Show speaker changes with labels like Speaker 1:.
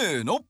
Speaker 1: せーの。